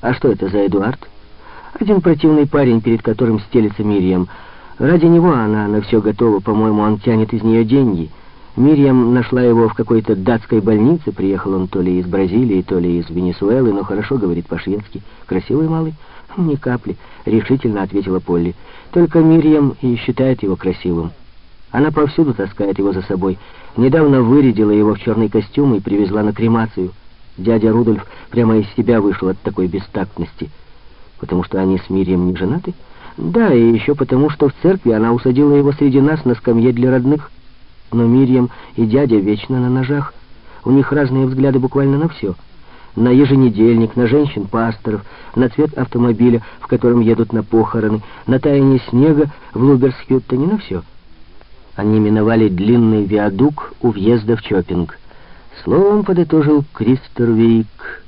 А что это за Эдуард? Один противный парень, перед которым стелится Мириам. Ради него она на все готова, по-моему, он тянет из нее деньги. Мириам нашла его в какой-то датской больнице, приехал он то ли из Бразилии, то ли из Венесуэлы, но хорошо говорит по-шведски. Красивый малый? Ни капли, решительно ответила Полли. Только Мириам и считает его красивым. Она повсюду таскает его за собой. Недавно вырядила его в черный костюм и привезла на кремацию. Дядя Рудольф прямо из себя вышел от такой бестактности. Потому что они с Мирием не женаты? Да, и еще потому, что в церкви она усадила его среди нас на скамье для родных. Но Мирьям и дядя вечно на ножах. У них разные взгляды буквально на все. На еженедельник, на женщин-пасторов, на цвет автомобиля, в котором едут на похороны, на таяние снега в Луберсхюттене, на все. Они миновали длинный виадук у въезда в Чопинг. Словом, подытожил Кристер Вейк,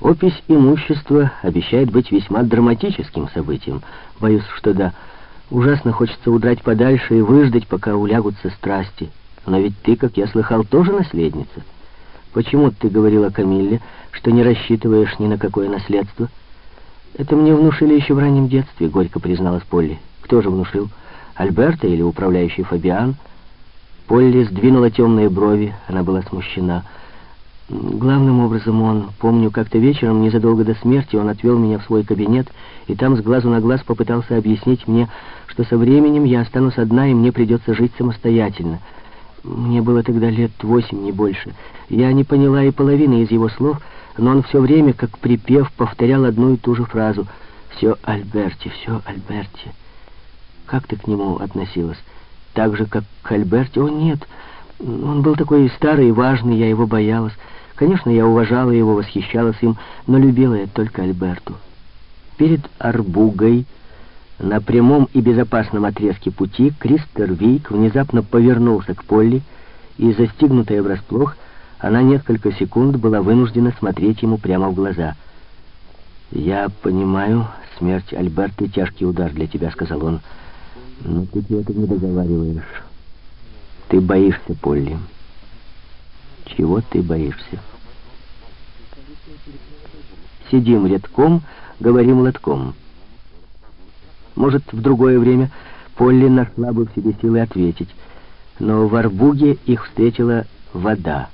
опись имущества обещает быть весьма драматическим событием. Боюсь, что да. Ужасно хочется удрать подальше и выждать, пока улягутся страсти. Но ведь ты, как я слыхал, тоже наследница. Почему ты говорила Камилле, что не рассчитываешь ни на какое наследство? Это мне внушили еще в раннем детстве, горько призналась Полли. Кто же внушил? Альберта или управляющий Фабиан? Полли сдвинула темные брови, она была смущена. Главным образом он, помню, как-то вечером, незадолго до смерти, он отвел меня в свой кабинет, и там с глазу на глаз попытался объяснить мне, что со временем я останусь одна, и мне придется жить самостоятельно. Мне было тогда лет восемь, не больше. Я не поняла и половины из его слов, но он все время, как припев, повторял одну и ту же фразу. «Все Альберти, все Альберти». Как ты к нему относилась? Так же, как к Альберти? О, нет, он был такой старый и важный, я его боялась. Конечно, я уважала его, восхищалась им, но любила я только Альберту. Перед Арбугой, на прямом и безопасном отрезке пути, Кристер Вейк внезапно повернулся к Полли, и, застигнутая врасплох, она несколько секунд была вынуждена смотреть ему прямо в глаза. «Я понимаю, смерть Альберты — тяжкий удар для тебя», — сказал он. «Но ты это не договариваешь. Ты боишься, Полли». Чего ты боишься? Сидим рядком, говорим лотком. Может, в другое время Полли нашла бы в себе силы ответить, но в Арбуге их встретила вода.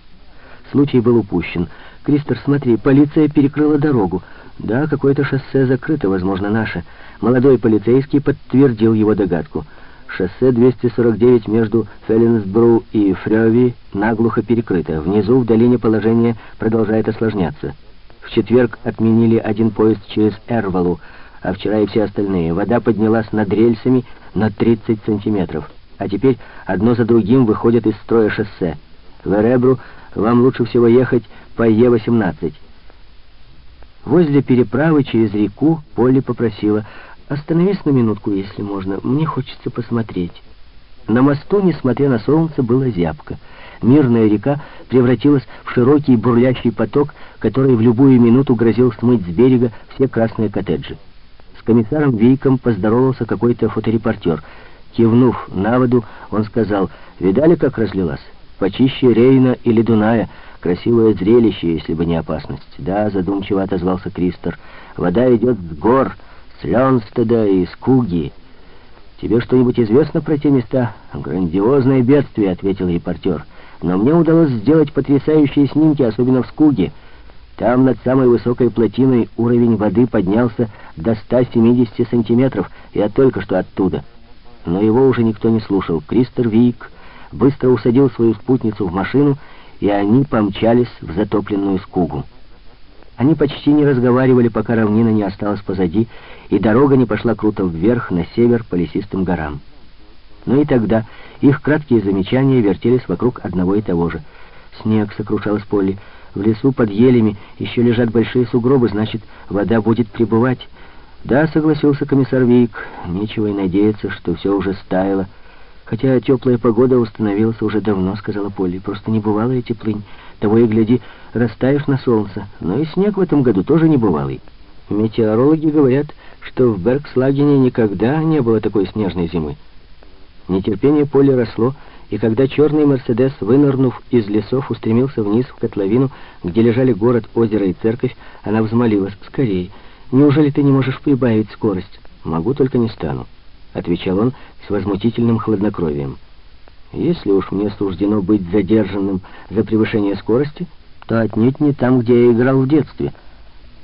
Случай был упущен. «Кристер, смотри, полиция перекрыла дорогу. Да, какое-то шоссе закрыто, возможно, наше». Молодой полицейский подтвердил его догадку — Шоссе 249 между Феллинсбру и Фрёви наглухо перекрыто. Внизу, в долине, положение продолжает осложняться. В четверг отменили один поезд через Эрвалу, а вчера и все остальные. Вода поднялась над рельсами на 30 сантиметров. А теперь одно за другим выходят из строя шоссе. В Эребру вам лучше всего ехать по Е-18. Возле переправы через реку Полли попросила «Остановись на минутку, если можно. Мне хочется посмотреть». На мосту, несмотря на солнце, было зябко. Мирная река превратилась в широкий бурлящий поток, который в любую минуту грозил смыть с берега все красные коттеджи. С комиссаром Вейком поздоровался какой-то фоторепортер. Кивнув на воду, он сказал, «Видали, как разлилась? Почище Рейна или Дуная. Красивое зрелище, если бы не опасность». «Да», — задумчиво отозвался Кристор, «вода идет с гор» с Ленстеда и Скуги. Тебе что-нибудь известно про те места? Грандиозное бедствие, ответил репортер. Но мне удалось сделать потрясающие снимки, особенно в Скуге. Там над самой высокой плотиной уровень воды поднялся до 170 сантиметров. Я только что оттуда. Но его уже никто не слушал. Кристер Вик быстро усадил свою спутницу в машину, и они помчались в затопленную Скугу. Они почти не разговаривали, пока равнина не осталась позади, и дорога не пошла круто вверх, на север, по лесистым горам. Но и тогда их краткие замечания вертелись вокруг одного и того же. «Снег», — сокрушалась Полли, — «в лесу под елями еще лежат большие сугробы, значит, вода будет прибывать». «Да», — согласился комиссар Вик, — «нечего и надеяться, что все уже стаяло». «Хотя теплая погода установилась уже давно», — сказала Полли. «Просто не бывало и теплынь. Того и гляди, растаешь на солнце. Но и снег в этом году тоже не бывалый. Метеорологи говорят, что в Бергслагене никогда не было такой снежной зимы. Нетерпение Полли росло, и когда черный «Мерседес», вынырнув из лесов, устремился вниз в котловину, где лежали город, озеро и церковь, она взмолилась «Скорей!» Неужели ты не можешь прибавить скорость? Могу, только не стану, отвечал он с возмутительным хладнокровием. Если уж мне суждено быть задержанным за превышение скорости, то отнюдь не там, где я играл в детстве —